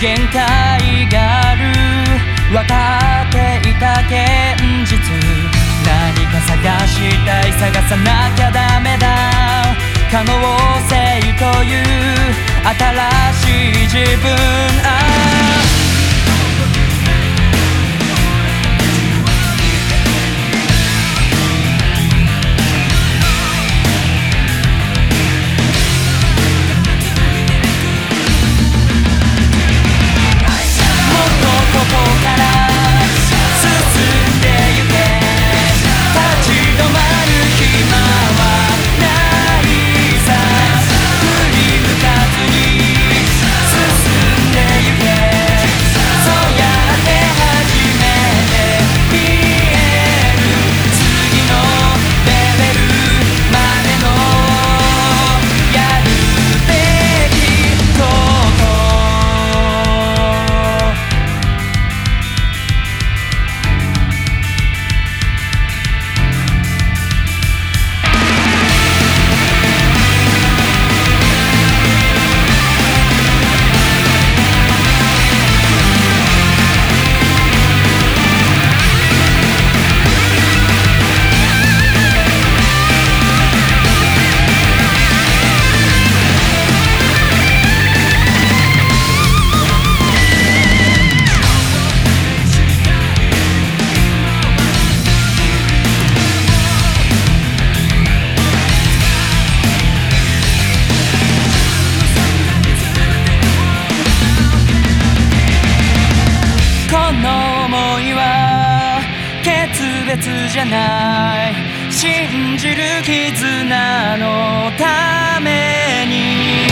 限界がある分かっていた現実何か探したい探さなきゃダメだ可能性という新しい自分別じゃない。信じる絆のために。